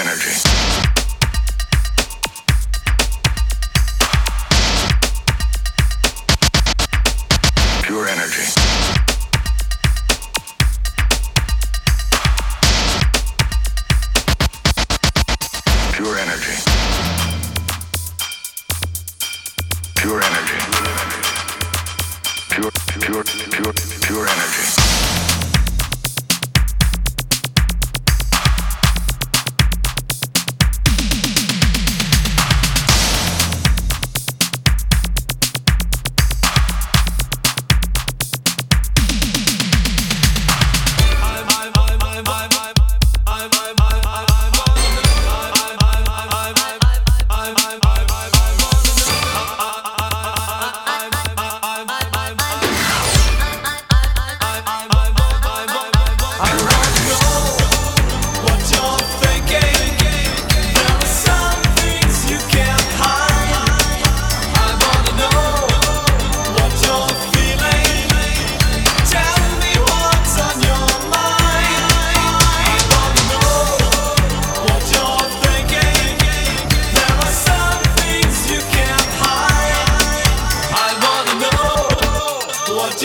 energy. Pure energy. Pure energy. Pure energy. Pure, pure, pure, pure energy.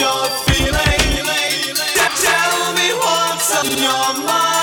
You're feeling? Tell me what's on your mind.